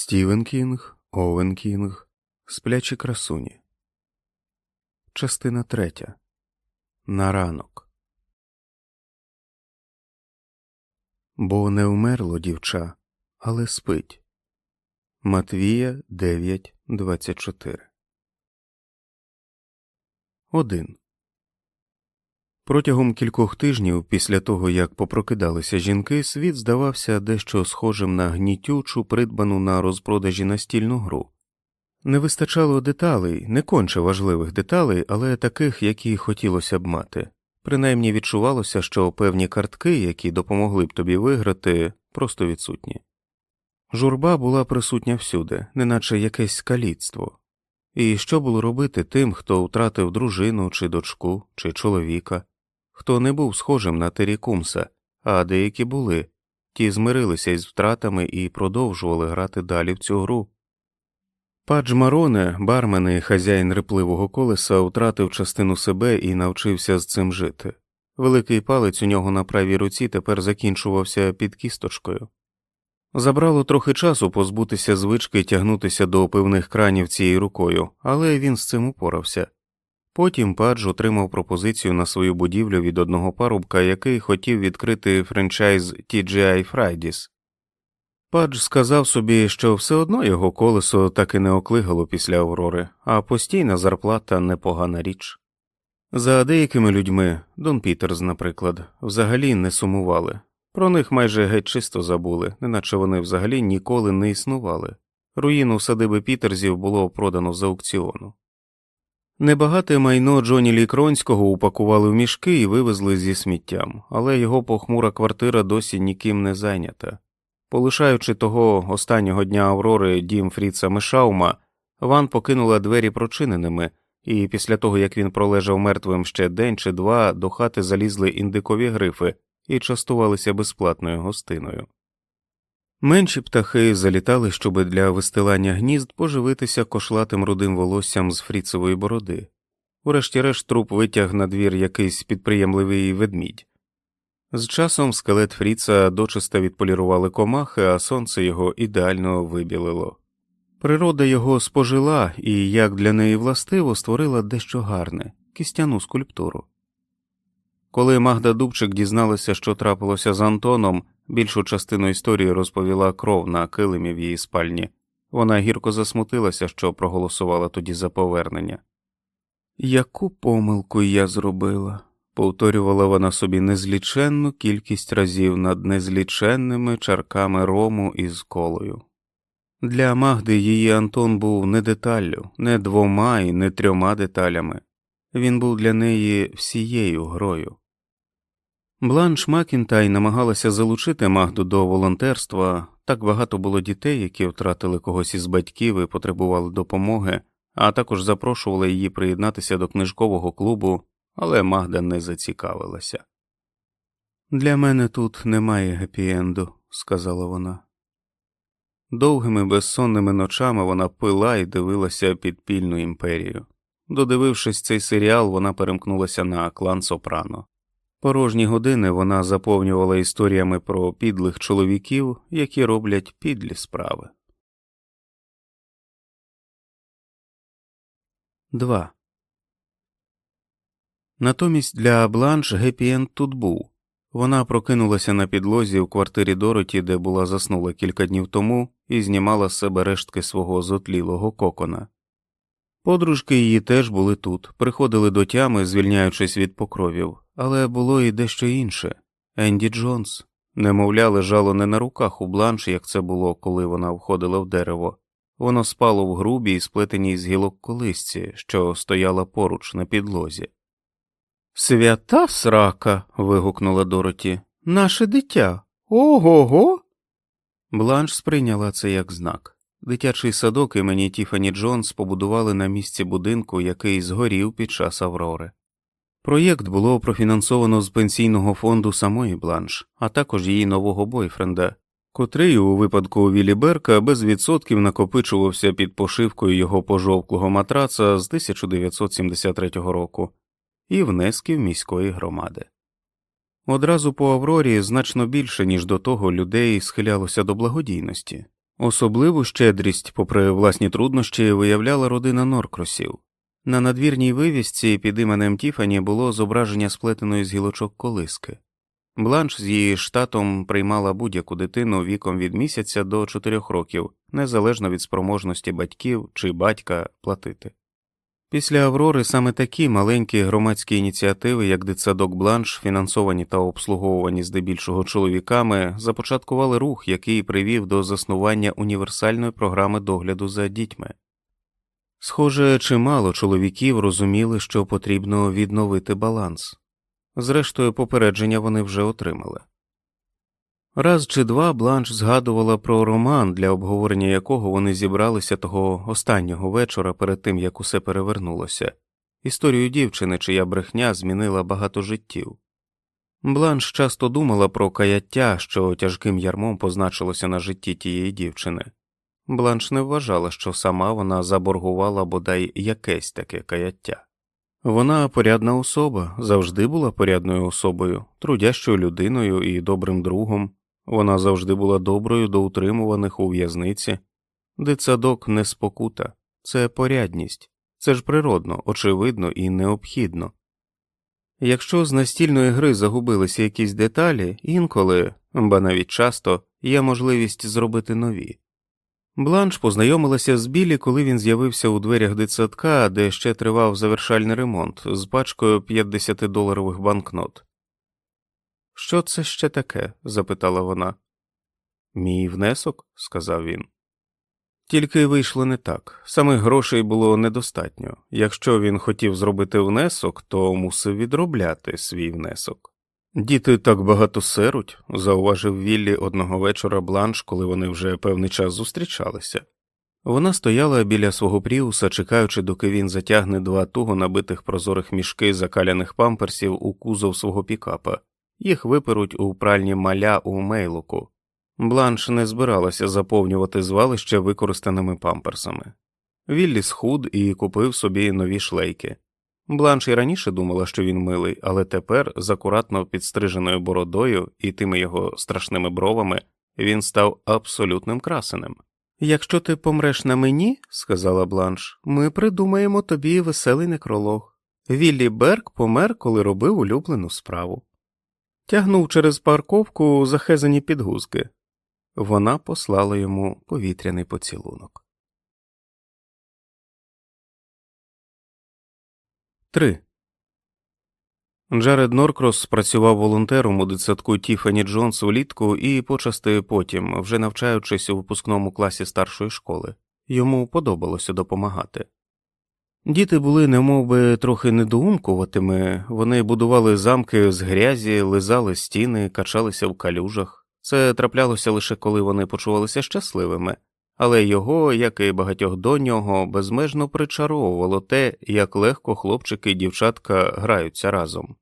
Стівен Кінг, Овен Кінг, Сплячі красуні. Частина третя. На ранок. Бо не вмерло дівча, але спить. Матвія 9.24 1. Протягом кількох тижнів після того, як попрокидалися жінки, світ здавався дещо схожим на гнітючу, придбану на розпродажі настільну гру. Не вистачало деталей, не конче важливих деталей, але таких, які хотілося б мати. Принаймні відчувалося, що певні картки, які допомогли б тобі виграти, просто відсутні. Журба була присутня всюди, неначе якесь каліцтво. І що було робити тим, хто втратив дружину чи дочку, чи чоловіка, хто не був схожим на Терікумса, а деякі були, ті змирилися із втратами і продовжували грати далі в цю гру. Падж Мароне, бармен і хазяїн репливого колеса, втратив частину себе і навчився з цим жити. Великий палець у нього на правій руці тепер закінчувався під кісточкою. Забрало трохи часу позбутися звички тягнутися до пивних кранів цією рукою, але він з цим упорався. Потім Падж отримав пропозицію на свою будівлю від одного парубка, який хотів відкрити франчайз TGI Fridays. Падж сказав собі, що все одно його колесо так і не оклигало після Аврори, а постійна зарплата непогана річ. За деякими людьми, Дон Пітерс, наприклад, взагалі не сумували, про них майже геть чисто забули, неначе вони взагалі ніколи не існували. Руїну садиби Пітерзів було продано з аукціону. Небагате майно Джоні Лікронського упакували в мішки і вивезли зі сміттям, але його похмура квартира досі ніким не зайнята. Полишаючи того останнього дня Аврори дім Фріца Мешаума, Ван покинула двері прочиненими, і після того як він пролежав мертвим ще день чи два, до хати залізли індикові грифи і частувалися безплатною гостиною. Менші птахи залітали, щоб для вистилання гнізд поживитися кошлатим рудим волоссям з фріцевої бороди. Урешті-решт труп витяг на двір якийсь підприємливий ведмідь. З часом скелет Фріца дочиста відполірували комахи, а сонце його ідеально вибілило. Природа його спожила і, як для неї властиво, створила дещо гарне кістяну скульптуру. Коли Магда Дубчик дізналася, що трапилося з Антоном, більшу частину історії розповіла кров на килимі в її спальні. Вона гірко засмутилася, що проголосувала тоді за повернення. Яку помилку я зробила, повторювала вона собі незліченну кількість разів над незліченними чарками рому із колою. Для Магди її Антон був не деталлю, не двома і не трьома деталями. Він був для неї всією грою. Бланш Макінтай намагалася залучити Магду до волонтерства, так багато було дітей, які втратили когось із батьків і потребували допомоги, а також запрошували її приєднатися до книжкового клубу, але Магда не зацікавилася. Для мене тут немає гепі-енду», – сказала вона. Довгими безсонними ночами вона пила і дивилася підпільну імперію. Додивившись цей серіал, вона перемкнулася на клан Сопрано. Порожні години вона заповнювала історіями про підлих чоловіків, які роблять підлі справи. 2. Натомість для Бланш гепі тут був. Вона прокинулася на підлозі в квартирі Дороті, де була заснула кілька днів тому, і знімала з себе рештки свого зотлілого кокона. Подружки її теж були тут, приходили до тями, звільняючись від покровів, але було і дещо інше Енді Джонс. Немовля, лежало не на руках у бланш, як це було, коли вона входила в дерево. Воно спало в грубій, сплетеній з гілок колисці, що стояла поруч на підлозі. Свята срака. вигукнула Дороті. Наше дитя. Ого го. Бланш сприйняла це як знак. Дитячий садок імені Тіфані Джонс побудували на місці будинку, який згорів під час Аврори. Проєкт було профінансовано з пенсійного фонду самої Бланш, а також її нового бойфренда, котрий у випадку Віллі Берка без відсотків накопичувався під пошивкою його пожовклого матраца з 1973 року і внесків міської громади. Одразу по Аврорі значно більше, ніж до того, людей схилялося до благодійності. Особливу щедрість, попри власні труднощі, виявляла родина Норкросів. На надвірній вивісці під іменем Тіфані було зображення сплетеної з гілочок колиски. Бланш з її штатом приймала будь-яку дитину віком від місяця до чотирьох років, незалежно від спроможності батьків чи батька платити. Після Аврори саме такі маленькі громадські ініціативи, як дитсадок Бланш, фінансовані та обслуговувані здебільшого чоловіками, започаткували рух, який привів до заснування універсальної програми догляду за дітьми. Схоже, чимало чоловіків розуміли, що потрібно відновити баланс. Зрештою, попередження вони вже отримали. Раз чи два Бланш згадувала про роман, для обговорення якого вони зібралися того останнього вечора перед тим як усе перевернулося, історію дівчини, чия брехня змінила багато життів. Бланш часто думала про каяття, що тяжким ярмом позначилося на житті тієї дівчини. Бланш не вважала, що сама вона заборгувала бодай якесь таке каяття. Вона порядна особа, завжди була порядною особою, трудящою людиною і добрим другом. Вона завжди була доброю до утримуваних у в'язниці. Дитсадок не спокута, це порядність, це ж природно, очевидно і необхідно. Якщо з настільної гри загубилися якісь деталі, інколи, ба навіть часто, є можливість зробити нові. Бланш познайомилася з Білі, коли він з'явився у дверях дитсадка, де ще тривав завершальний ремонт з пачкою 50-доларових банкнот. Що це ще таке? запитала вона. Мій внесок, сказав він. Тільки вийшло не так. Самих грошей було недостатньо. Якщо він хотів зробити внесок, то мусив відробляти свій внесок. Діти так багато серуть, зауважив Віллі одного вечора бланш, коли вони вже певний час зустрічалися. Вона стояла біля свого пріуса, чекаючи, доки він затягне два туго набитих прозорих мішки закаляних памперсів у кузов свого пікапа, їх виперуть у пральні маля у мейлуку. Бланш не збиралася заповнювати звалище використаними памперсами. Віллі схуд і купив собі нові шлейки. Бланш і раніше думала, що він милий, але тепер, з акуратно підстриженою бородою і тими його страшними бровами, він став абсолютним красенем. Якщо ти помреш на мені, сказала Бланш, ми придумаємо тобі веселий некролог. Віллі Берк помер, коли робив улюблену справу. Тягнув через парковку захезані підгузки. Вона послала йому повітряний поцілунок. 3. Джаред Норкрос працював волонтером у дитсадку Тіфані Джонс влітку і почасти потім, вже навчаючись у випускному класі старшої школи, йому подобалося допомагати. Діти були немовби трохи недоумкуватими, вони будували замки з грязі, лизали стіни, качалися в калюжах. Це траплялося лише коли вони почувалися щасливими, але його, як і багатьох до нього, безмежно причаровувало те, як легко хлопчики і дівчатка граються разом.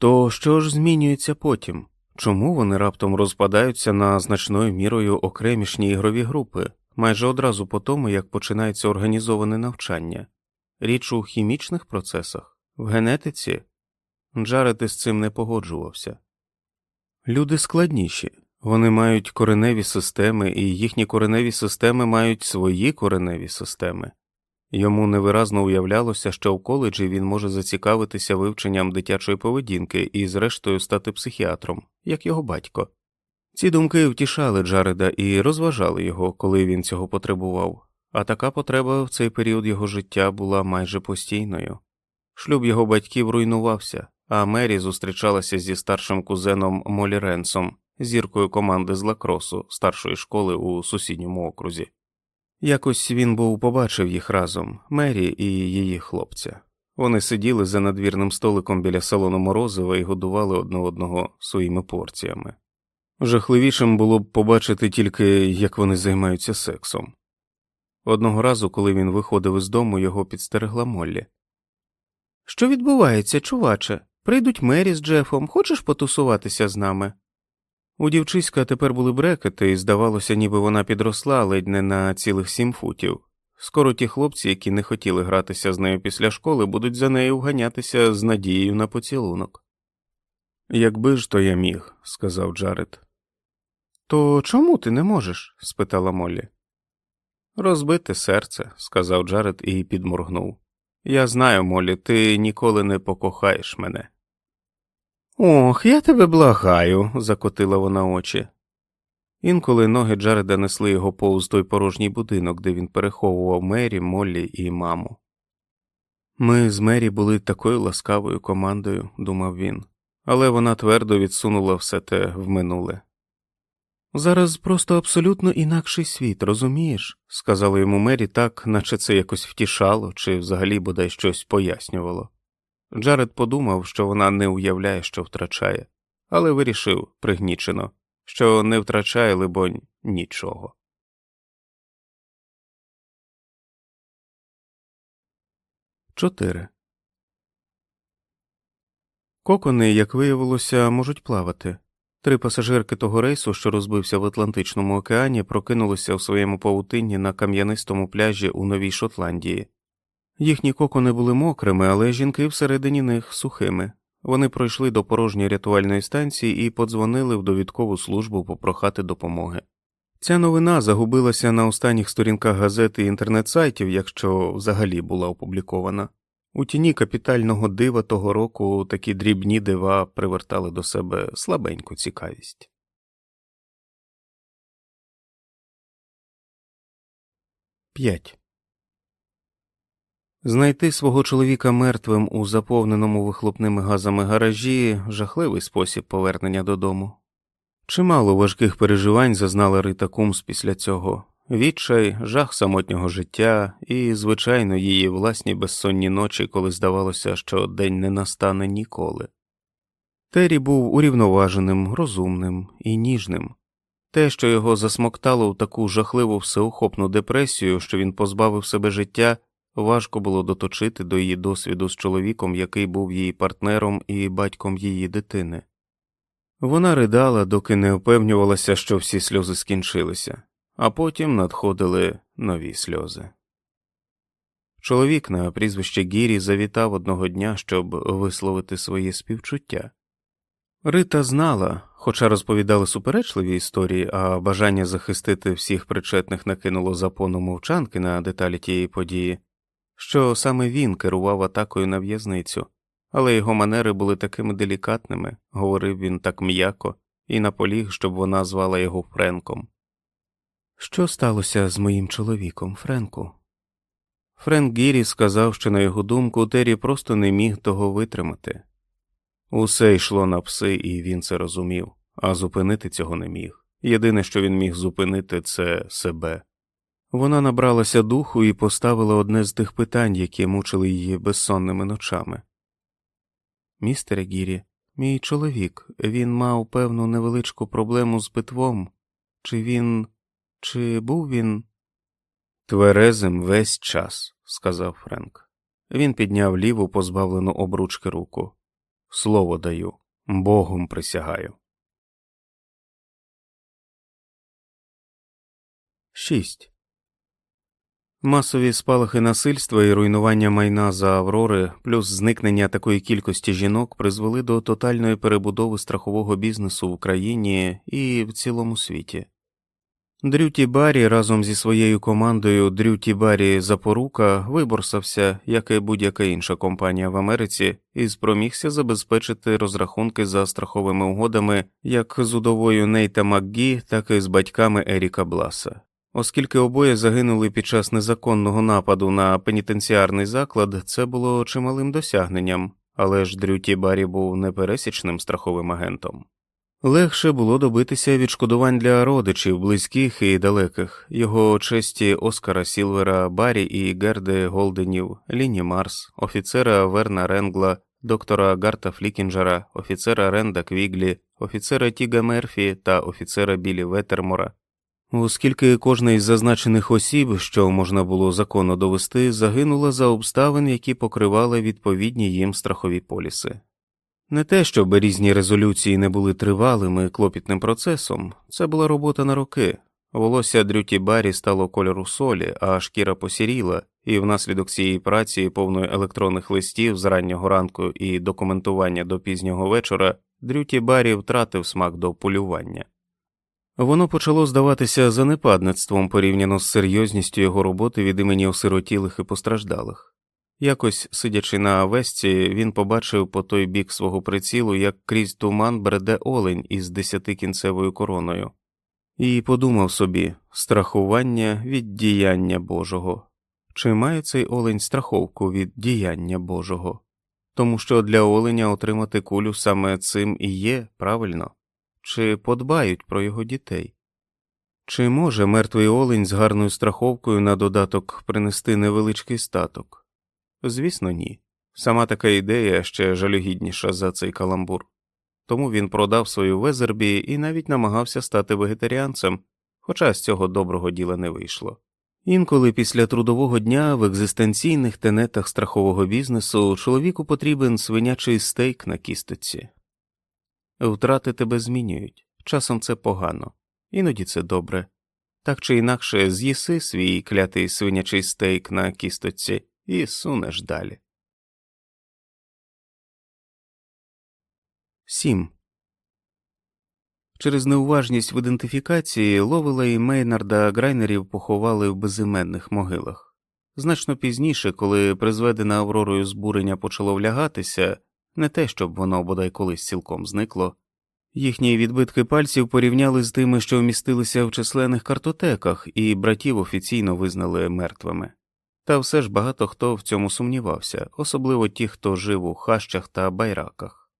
То що ж змінюється потім? Чому вони раптом розпадаються на значною мірою окремішні ігрові групи, майже одразу по тому, як починається організоване навчання? Річ у хімічних процесах, в генетиці? Джаред із цим не погоджувався. Люди складніші, вони мають кореневі системи, і їхні кореневі системи мають свої кореневі системи. Йому невиразно уявлялося, що в коледжі він може зацікавитися вивченням дитячої поведінки і, зрештою, стати психіатром, як його батько. Ці думки втішали Джареда і розважали його, коли він цього потребував, а така потреба в цей період його життя була майже постійною. Шлюб його батьків руйнувався, а Мері зустрічалася зі старшим кузеном Молі Ренсом, зіркою команди з лакросу старшої школи у сусідньому окрузі. Якось він був побачив їх разом Мері і її хлопця. Вони сиділи за надвірним столиком біля салону Морозова і годували одне одного своїми порціями. Жахливішим було б побачити тільки, як вони займаються сексом. Одного разу, коли він виходив із дому, його підстерегла Моллі. Що відбувається, чуваче? Прийдуть Мері з Джефом, хочеш потусуватися з нами? У дівчиська тепер були брекети, і здавалося, ніби вона підросла ледь не на цілих сім футів. Скоро ті хлопці, які не хотіли гратися з нею після школи, будуть за нею вганятися з надією на поцілунок. Якби ж то я міг, сказав Джаред. То чому ти не можеш? спитала Моллі. Розбите серце, сказав Джаред і підморгнув. Я знаю, Моллі, ти ніколи не покохаєш мене. Ох, я тебе благаю, закотила вона очі. Інколи ноги Джареда несли його повз той порожній будинок, де він переховував Мері, Моллі і маму. Ми з Мері були такою ласкавою командою, думав він, але вона твердо відсунула все те в минуле. Зараз просто абсолютно інакший світ, розумієш? сказала йому Мері так, наче це якось втішало чи взагалі бодай щось пояснювало. Джаред подумав, що вона не уявляє, що втрачає, але вирішив пригнічено, що не втрачає, либонь, нічого. Чотири. Кокони, як виявилося, можуть плавати. Три пасажирки того рейсу, що розбився в Атлантичному океані, прокинулися в своєму павутинні на кам'янистому пляжі у Новій Шотландії. Їхні кокони були мокрими, але жінки всередині них сухими. Вони пройшли до порожньої рятувальної станції і подзвонили в довідкову службу попрохати допомоги. Ця новина загубилася на останніх сторінках газет і інтернет сайтів, якщо взагалі була опублікована. У тіні капітального дива того року такі дрібні дива привертали до себе слабеньку цікавість. П'ять Знайти свого чоловіка мертвим у заповненому вихлопними газами гаражі жахливий спосіб повернення додому. Чимало важких переживань зазнала Рита Кумс після цього відчай, жах самотнього життя і, звичайно, її власні безсонні ночі, коли здавалося, що день не настане ніколи. Террі був урівноваженим, розумним і ніжним. Те, що його засмоктало в таку жахливу всеохопну депресію, що він позбавив себе життя, важко було доточити до її досвіду з чоловіком, який був її партнером і батьком її дитини. Вона ридала, доки не впевнювалася, що всі сльози скінчилися а потім надходили нові сльози. Чоловік на прізвище Гірі завітав одного дня, щоб висловити своє співчуття. Рита знала, хоча розповідали суперечливі історії, а бажання захистити всіх причетних накинуло запону мовчанки на деталі тієї події, що саме він керував атакою на в'язницю, але його манери були такими делікатними, говорив він так м'яко, і наполіг, щоб вона звала його Френком. Що сталося з моїм чоловіком, Френку? Френк Гірі сказав, що, на його думку, Террі просто не міг того витримати. Усе йшло на пси, і він це розумів, а зупинити цього не міг. Єдине, що він міг зупинити, це себе. Вона набралася духу і поставила одне з тих питань, які мучили її безсонними ночами. Містере Гірі, мій чоловік, він мав певну невеличку проблему з питвом, чи він. Чи був він тверезим весь час, сказав Френк. Він підняв ліву позбавлену обручки руку. Слово даю, Богом присягаю. Шість. Масові спалахи насильства і руйнування майна за Аврори, плюс зникнення такої кількості жінок призвели до тотальної перебудови страхового бізнесу в Україні і в цілому світі. Дрюті Барі разом зі своєю командою Дрюті Барі Запорука виборсався, як і будь-яка інша компанія в Америці, і спромігся забезпечити розрахунки за страховими угодами як з удовою Нейта Макгі, так і з батьками Еріка Бласа. Оскільки обоє загинули під час незаконного нападу на пенітенціарний заклад, це було чималим досягненням, але ж Дрюті Барі був непересічним страховим агентом. Легше було добитися відшкодувань для родичів, близьких і далеких, його честі Оскара Сілвера, Баррі і Герди Голденів, Ліні Марс, офіцера Верна Ренгла, доктора Гарта Флікінджера, офіцера Ренда Квіглі, офіцера Тіга Мерфі та офіцера Білі Ветермора. Оскільки кожна із зазначених осіб, що можна було законно довести, загинула за обставин, які покривали відповідні їм страхові поліси. Не те, щоб різні резолюції не були тривалим і клопітним процесом, це була робота на роки. Волосся дрюті барі стало кольору солі, а шкіра посіріла, і внаслідок цієї праці, повної електронних листів з раннього ранку і документування до пізнього вечора, дрюті барі втратив смак до полювання. Воно почало здаватися занепадництвом порівняно з серйозністю його роботи від імені осиротілих і постраждалих. Якось, сидячи на весці, він побачив по той бік свого прицілу, як крізь туман бреде олень із десятикінцевою короною, і подумав собі страхування від діяння Божого. Чи має цей олень страховку від діяння Божого? Тому що для оленя отримати кулю саме цим і є правильно, чи подбають про його дітей? Чи може мертвий олень з гарною страховкою на додаток принести невеличкий статок? Звісно, ні. Сама така ідея ще жалюгідніша за цей каламбур. Тому він продав свою везербі і навіть намагався стати вегетаріанцем, хоча з цього доброго діла не вийшло. Інколи після трудового дня в екзистенційних тенетах страхового бізнесу чоловіку потрібен свинячий стейк на кісточці. Втрати тебе змінюють, часом це погано, іноді це добре. Так чи інакше з'їси свій клятий свинячий стейк на кісточці і сунеш далі. 7. Через неуважність в ідентифікації Ловела і Мейнарда Грайнерів поховали в безіменних могилах. Значно пізніше, коли призведене Авророю збурення почало влягатися, не те, щоб воно бодай колись цілком зникло, їхні відбитки пальців порівняли з тими, що вмістилися в численних картотеках, і братів офіційно визнали мертвими. Та все ж багато хто в цьому сумнівався, особливо ті, хто жив у хащах та байраках.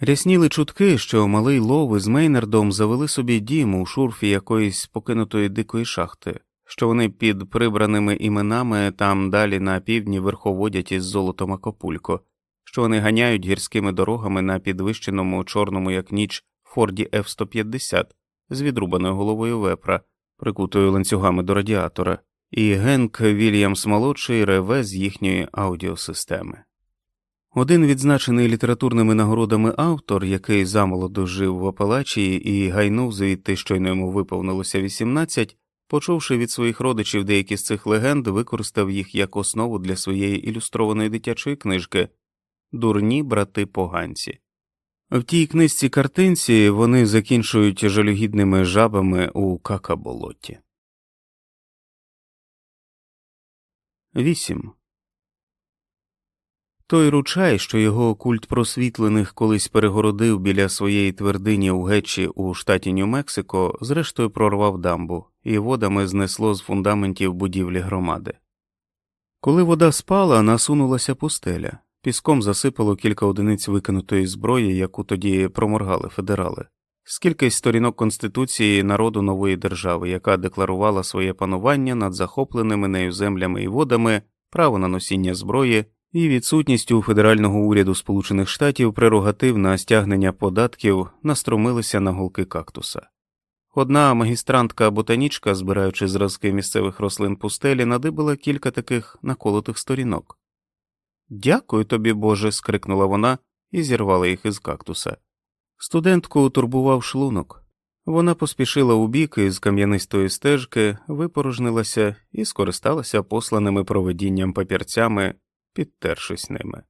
Рясніли чутки, що малий лов із Мейнардом завели собі дім у шурфі якоїсь покинутої дикої шахти, що вони під прибраними іменами там далі на півдні верховодять із золотом Акапулько, що вони ганяють гірськими дорогами на підвищеному чорному як ніч Форді F-150 з відрубаною головою вепра, прикутою ланцюгами до радіатора, і Генк Вільямс молодший реве з їхньої аудіосистеми. Один відзначений літературними нагородами автор, який замолоду жив в Апалачії і гайнув звідти, щойно йому виповнилося 18, почувши від своїх родичів деякі з цих легенд, використав їх як основу для своєї ілюстрованої дитячої книжки Дурні брати поганці. В тій книжці картинці вони закінчують жалюгідними жабами у какаболоті. 8. Той ручай, що його культ просвітлених колись перегородив біля своєї твердині у Гетчі у штаті Нью-Мексико, зрештою прорвав дамбу, і водами знесло з фундаментів будівлі громади. Коли вода спала, насунулася пустеля, піском засипало кілька одиниць викинутої зброї, яку тоді проморгали федерали, скільки сторінок Конституції народу нової держави, яка декларувала своє панування над захопленими нею землями і водами, право на носіння зброї і відсутністю федерального уряду Сполучених Штатів прерогатив на стягнення податків настромилися на голки кактуса. Одна магістрантка ботанічка, збираючи зразки місцевих рослин пустелі, надибила кілька таких наколотих сторінок. Дякую тобі, Боже. скрикнула вона і зірвала їх із кактуса. Студентку турбував шлунок. Вона поспішила у бік із кам'янистої стежки, випорожнилася і скористалася посланими проведінням папірцями підтершись ними.